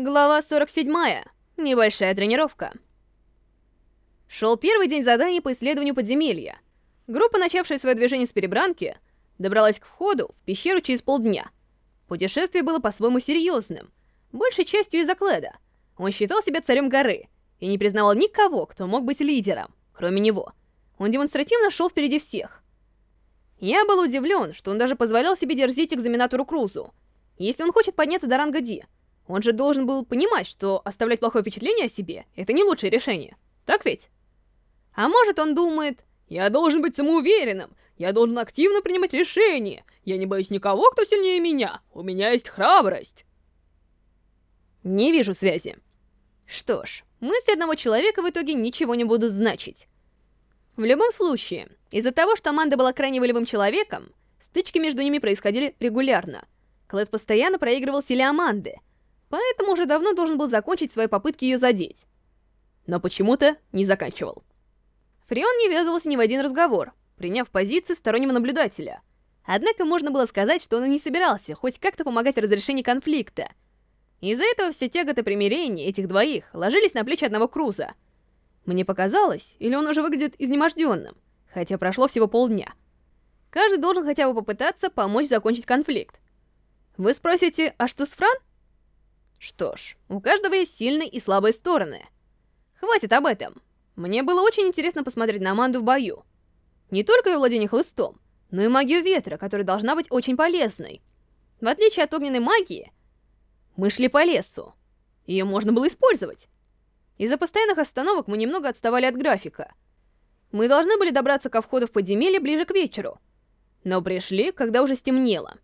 Глава 47. Небольшая тренировка. Шел первый день заданий по исследованию подземелья. Группа, начавшая свое движение с перебранки, добралась к входу в пещеру через полдня. Путешествие было по-своему серьезным, большей частью из-за Кледа. Он считал себя царем горы и не признавал никого, кто мог быть лидером, кроме него. Он демонстративно шел впереди всех. Я был удивлен, что он даже позволял себе дерзить экзаменатору Крузу. Если он хочет подняться до ранга Ди, он же должен был понимать, что оставлять плохое впечатление о себе — это не лучшее решение. Так ведь? А может, он думает, я должен быть самоуверенным, я должен активно принимать решения, я не боюсь никого, кто сильнее меня, у меня есть храбрость. Не вижу связи. Что ж, мысли одного человека в итоге ничего не будут значить. В любом случае, из-за того, что Аманда была крайне волевым человеком, стычки между ними происходили регулярно. Клэд постоянно проигрывал силе Аманды — поэтому уже давно должен был закончить свои попытки ее задеть. Но почему-то не заканчивал. Фрион не ввязывался ни в один разговор, приняв позицию стороннего наблюдателя. Однако можно было сказать, что он и не собирался хоть как-то помогать в разрешении конфликта. Из-за этого все тяготы примирения этих двоих ложились на плечи одного Круза. Мне показалось, или он уже выглядит изнеможденным, хотя прошло всего полдня. Каждый должен хотя бы попытаться помочь закончить конфликт. Вы спросите, а что с Фран? Что ж, у каждого есть сильные и слабые стороны. Хватит об этом. Мне было очень интересно посмотреть на Аманду в бою. Не только ее владение хлыстом, но и магию ветра, которая должна быть очень полезной. В отличие от огненной магии, мы шли по лесу. Ее можно было использовать. Из-за постоянных остановок мы немного отставали от графика. Мы должны были добраться ко входу в подземелье ближе к вечеру. Но пришли, когда уже стемнело.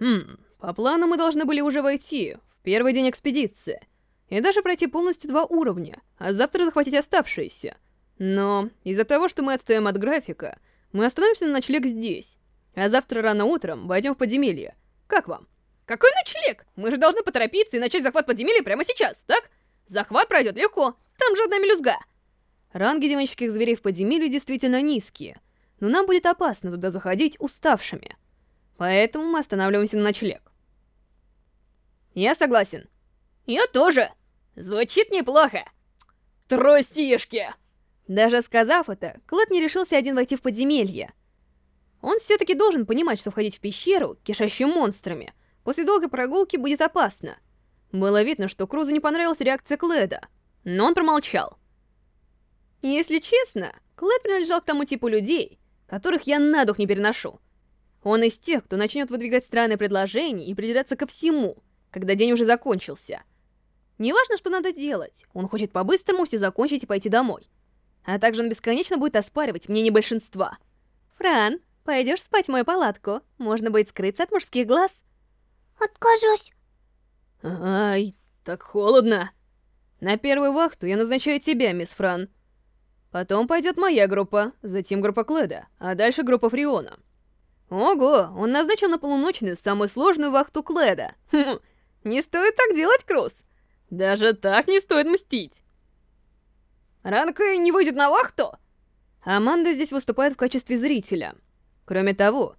Хм, по плану мы должны были уже войти Первый день экспедиции. И даже пройти полностью два уровня, а завтра захватить оставшиеся. Но из-за того, что мы отстаем от графика, мы остановимся на ночлег здесь. А завтра рано утром войдем в подземелье. Как вам? Какой ночлег? Мы же должны поторопиться и начать захват подземелья прямо сейчас, так? Захват пройдет легко, там же одна мелюзга. Ранги демонических зверей в подземелье действительно низкие, но нам будет опасно туда заходить уставшими. Поэтому мы останавливаемся на ночлег. Я согласен. Я тоже. Звучит неплохо. Тростишки! Даже сказав это, Клэд не решился один войти в подземелье. Он все-таки должен понимать, что входить в пещеру, кишащую монстрами, после долгой прогулки будет опасно. Было видно, что Крузу не понравилась реакция Клэда, но он промолчал. Если честно, Клэд принадлежал к тому типу людей, которых я на дух не переношу. Он из тех, кто начнет выдвигать странные предложения и придираться ко всему — когда день уже закончился. Неважно, что надо делать, он хочет по-быстрому все закончить и пойти домой. А также он бесконечно будет оспаривать мнение большинства. «Фран, пойдешь спать в мою палатку? Можно будет скрыться от мужских глаз». «Откажусь». «Ай, так холодно. На первую вахту я назначаю тебя, мисс Фран. Потом пойдет моя группа, затем группа Кледа, а дальше группа Фриона». Ого, он назначил на полуночную самую сложную вахту Кледа. Хм, не стоит так делать, Круз. Даже так не стоит мстить. Ранка не выйдет на вахту? Аманда здесь выступает в качестве зрителя. Кроме того,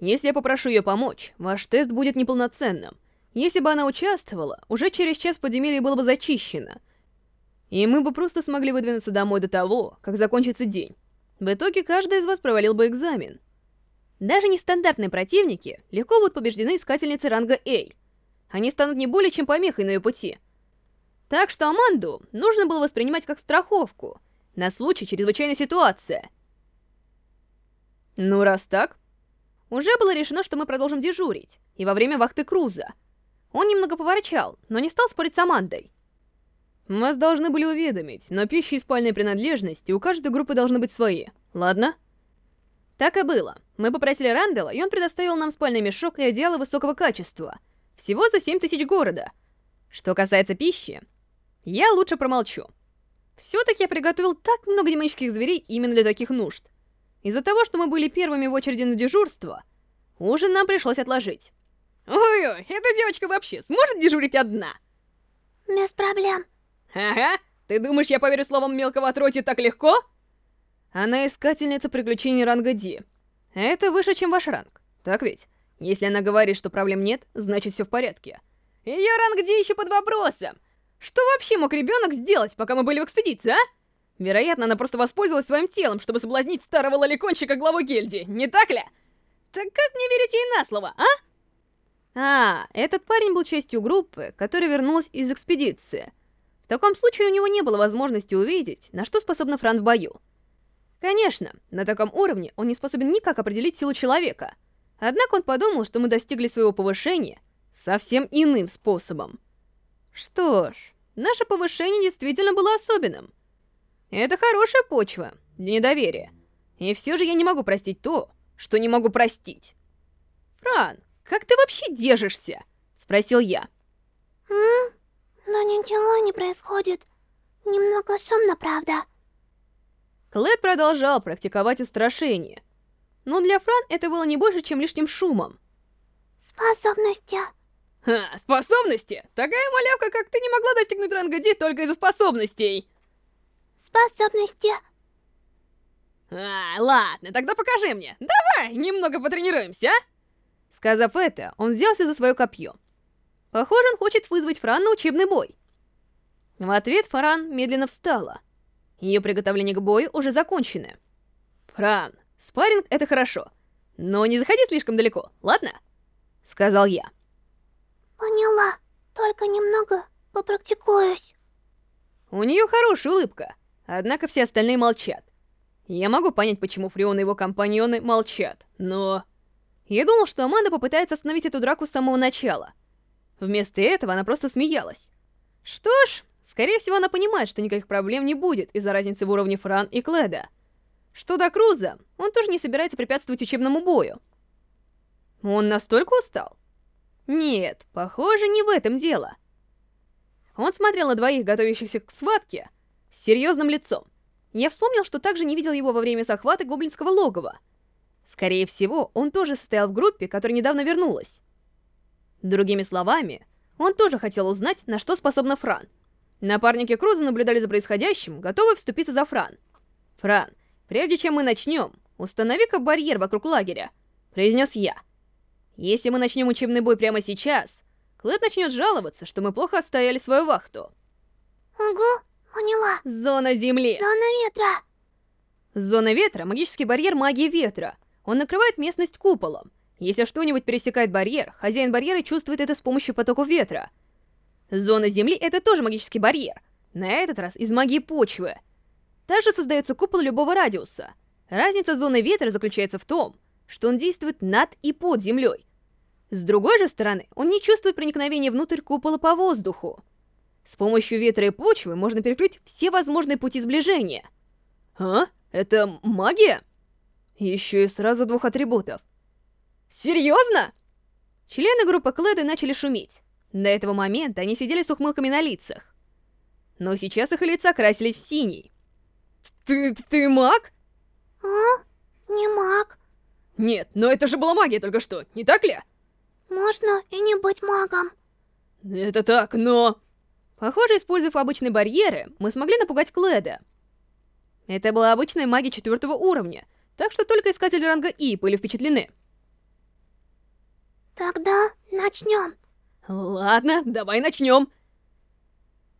если я попрошу ее помочь, ваш тест будет неполноценным. Если бы она участвовала, уже через час подземелье было бы зачищено. И мы бы просто смогли выдвинуться домой до того, как закончится день. В итоге каждый из вас провалил бы экзамен. Даже нестандартные противники легко будут побеждены искательницы ранга A. Они станут не более чем помехой на ее пути. Так что Аманду нужно было воспринимать как страховку, на случай чрезвычайной ситуации. Ну, раз так... Уже было решено, что мы продолжим дежурить, и во время вахты Круза. Он немного поворчал, но не стал спорить с Амандой. Вас должны были уведомить, но пища и спальные принадлежности у каждой группы должны быть свои, ладно? Так и было. Мы попросили Рандела, и он предоставил нам спальный мешок и одеяло высокого качества — всего за 7 тысяч города. Что касается пищи, я лучше промолчу. Все-таки я приготовил так много демонических зверей именно для таких нужд. Из-за того, что мы были первыми в очереди на дежурство, ужин нам пришлось отложить. Ой-ой, эта девочка вообще сможет дежурить одна? Без проблем. Ага, ты думаешь, я поверю словам мелкого отродья так легко? Она искательница приключений ранга Ди. Это выше, чем ваш ранг, так ведь? Если она говорит, что проблем нет, значит все в порядке. Ее ранг где еще под вопросом? Что вообще мог ребенок сделать, пока мы были в экспедиции, а? Вероятно, она просто воспользовалась своим телом, чтобы соблазнить старого лоликончика главу гильдии, не так ли? Так как мне верить ей на слово, а? А, этот парень был частью группы, которая вернулась из экспедиции. В таком случае у него не было возможности увидеть, на что способна Фран в бою. Конечно, на таком уровне он не способен никак определить силу человека. Однако он подумал, что мы достигли своего повышения совсем иным способом. Что ж, наше повышение действительно было особенным. Это хорошая почва для недоверия. И все же я не могу простить то, что не могу простить. Фран, как ты вообще держишься? Спросил я. М? Да ничего не происходит. Немного шумно, правда. Клэд продолжал практиковать устрашение. Но для Фран это было не больше, чем лишним шумом. Способности. Ха, способности? Такая малявка, как ты, не могла достигнуть ранга Ди только из-за способностей. Способности. А, ладно, тогда покажи мне. Давай, немного потренируемся, а? Сказав это, он взялся за свое копье. Похоже, он хочет вызвать Фран на учебный бой. В ответ Фаран медленно встала. Ее приготовление к бою уже закончено. Фран, спарринг — это хорошо, но не заходи слишком далеко, ладно? Сказал я. Поняла, только немного попрактикуюсь. У нее хорошая улыбка, однако все остальные молчат. Я могу понять, почему Фрион и его компаньоны молчат, но... Я думал, что Аманда попытается остановить эту драку с самого начала. Вместо этого она просто смеялась. Что ж, скорее всего, она понимает, что никаких проблем не будет из-за разницы в уровне Фран и Кледа. Что до Круза, он тоже не собирается препятствовать учебному бою. Он настолько устал? Нет, похоже, не в этом дело. Он смотрел на двоих, готовящихся к схватке, с серьезным лицом. Я вспомнил, что также не видел его во время захвата гоблинского логова — Скорее всего, он тоже состоял в группе, которая недавно вернулась. Другими словами, он тоже хотел узнать, на что способна Фран. Напарники Круза наблюдали за происходящим, готовы вступиться за Фран. «Фран, прежде чем мы начнем, установи-ка барьер вокруг лагеря», — произнес я. «Если мы начнем учебный бой прямо сейчас, Клэд начнет жаловаться, что мы плохо отстояли свою вахту». Ого, поняла. Зона Земли. Зона ветра. Зона ветра — магический барьер магии ветра — он накрывает местность куполом. Если что-нибудь пересекает барьер, хозяин барьера чувствует это с помощью потоков ветра. Зона Земли — это тоже магический барьер. На этот раз из магии почвы. Также создается купол любого радиуса. Разница зоны ветра заключается в том, что он действует над и под землей. С другой же стороны, он не чувствует проникновения внутрь купола по воздуху. С помощью ветра и почвы можно перекрыть все возможные пути сближения. А? Это магия? Еще и сразу двух атрибутов. Серьезно? Члены группы Клэды начали шуметь. До этого момента они сидели с ухмылками на лицах. Но сейчас их лица красились в синий. Ты, ты маг? А? Не маг. Нет, но это же была магия только что, не так ли? Можно и не быть магом. Это так, но... Похоже, используя обычные барьеры, мы смогли напугать Клэда. Это была обычная магия четвертого уровня, так что только искатели ранга И были впечатлены. Тогда начнем. Ладно, давай начнем.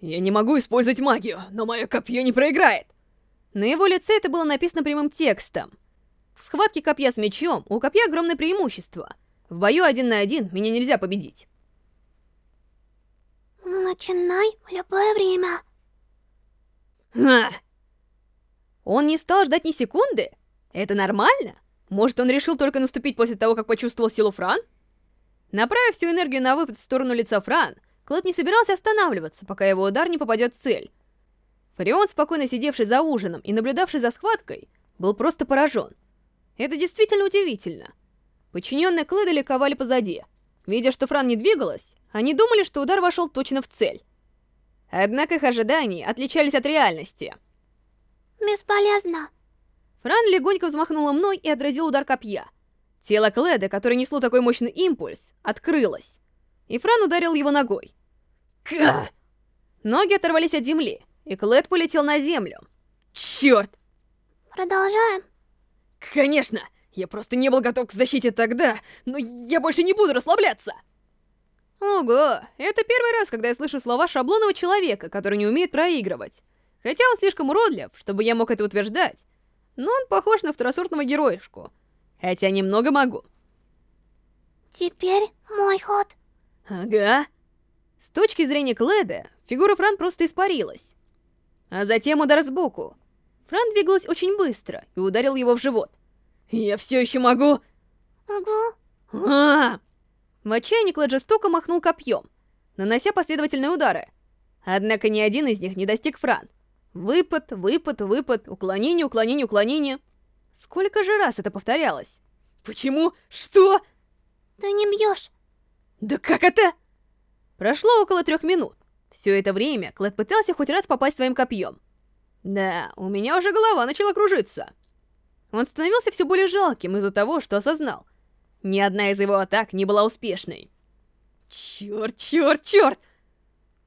Я не могу использовать магию, но мое копье не проиграет. На его лице это было написано прямым текстом. В схватке копья с мечом у копья огромное преимущество. В бою один на один меня нельзя победить. Начинай в любое время. Ха! Он не стал ждать ни секунды это нормально? Может, он решил только наступить после того, как почувствовал силу Фран? Направив всю энергию на выпад в сторону лица Фран, Клод не собирался останавливаться, пока его удар не попадет в цель. Фарион, спокойно сидевший за ужином и наблюдавший за схваткой, был просто поражен. Это действительно удивительно. Подчиненные Клэда ликовали позади. Видя, что Фран не двигалась, они думали, что удар вошел точно в цель. Однако их ожидания отличались от реальности. «Бесполезно», Фран легонько взмахнула мной и отразил удар копья. Тело Кледа, которое несло такой мощный импульс, открылось. И Фран ударил его ногой. Ка! Ноги оторвались от земли, и Клед полетел на землю. Черт! Продолжаем? Конечно! Я просто не был готов к защите тогда, но я больше не буду расслабляться! Ого, это первый раз, когда я слышу слова шаблонного человека, который не умеет проигрывать. Хотя он слишком уродлив, чтобы я мог это утверждать. Но он похож на второсортного героишку. Хотя немного могу. Теперь мой ход. Ага. С точки зрения Кледа, фигура Фран просто испарилась. А затем удар сбоку. Фран двигалась очень быстро и ударил его в живот. Я все еще могу... Ого. А -а -а! В отчаянии Клэд жестоко махнул копьем, нанося последовательные удары. Однако ни один из них не достиг Фран. Выпад, выпад, выпад, уклонение, уклонение, уклонение. Сколько же раз это повторялось? Почему? Что? Ты не бьешь. Да как это? Прошло около трех минут. Все это время Клэд пытался хоть раз попасть своим копьем. Да, у меня уже голова начала кружиться. Он становился все более жалким из-за того, что осознал. Ни одна из его атак не была успешной. Черт, черт, черт!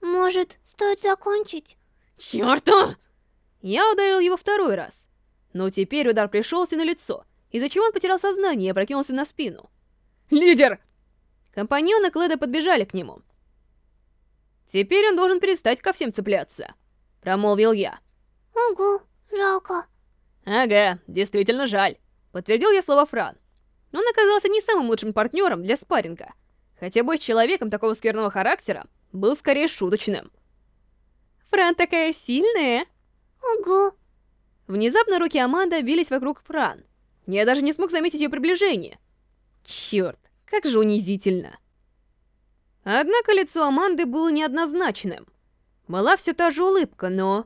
Может, стоит закончить? Чёрту! Я ударил его второй раз. Но теперь удар пришелся на лицо, из-за чего он потерял сознание и опрокинулся на спину. «Лидер!» Компаньоны Клэда подбежали к нему. «Теперь он должен перестать ко всем цепляться», — промолвил я. Ого, жалко. «Ага, действительно жаль», — подтвердил я слова Фран. Но он оказался не самым лучшим партнером для спарринга, хотя бой с человеком такого скверного характера был скорее шуточным. «Фран такая сильная!» Ого. Внезапно руки Аманды бились вокруг Фран. Я даже не смог заметить ее приближение. Черт, как же унизительно. Однако лицо Аманды было неоднозначным. Была все та же улыбка, но...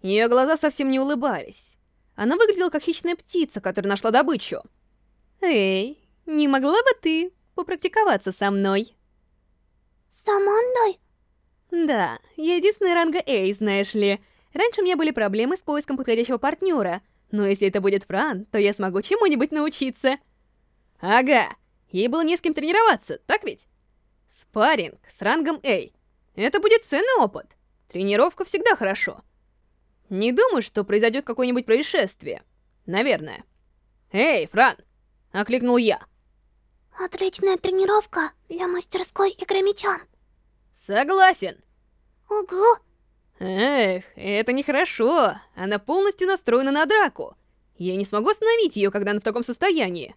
Ее глаза совсем не улыбались. Она выглядела как хищная птица, которая нашла добычу. «Эй, не могла бы ты попрактиковаться со мной?» С Амандой? Да, я единственная ранга Эй, знаешь ли. Раньше у меня были проблемы с поиском подходящего партнера, но если это будет Фран, то я смогу чему-нибудь научиться. Ага, ей было не с кем тренироваться, так ведь? Спарринг с рангом Эй. Это будет ценный опыт. Тренировка всегда хорошо. Не думаю, что произойдет какое-нибудь происшествие. Наверное. Эй, Фран! Окликнул я. Отличная тренировка для мастерской игры мечом. Согласен. Ого. Эх, это нехорошо. Она полностью настроена на драку. Я не смогу остановить ее, когда она в таком состоянии.